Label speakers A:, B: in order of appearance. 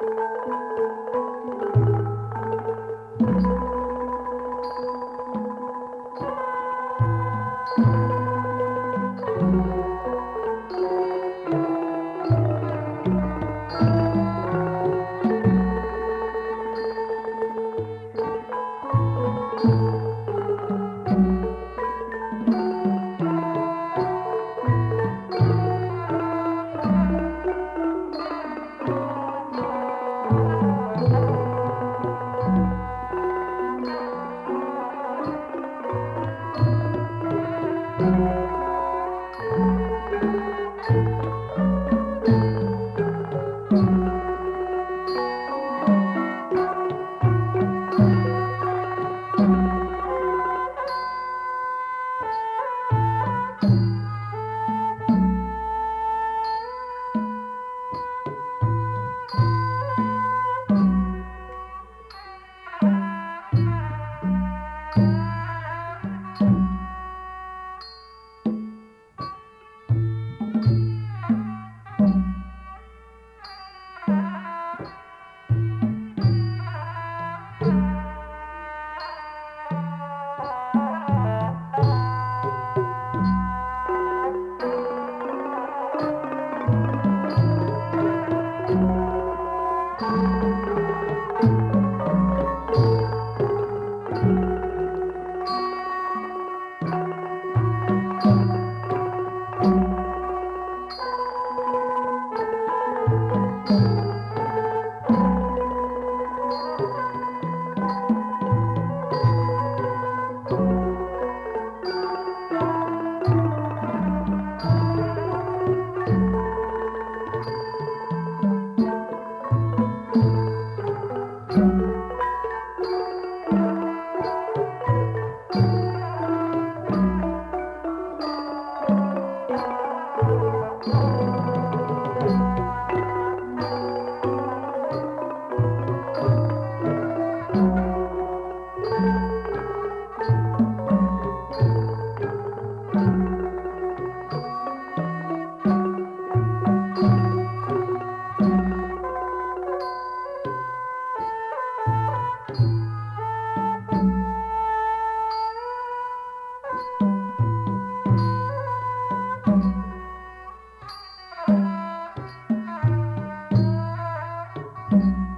A: Música Mm-hmm.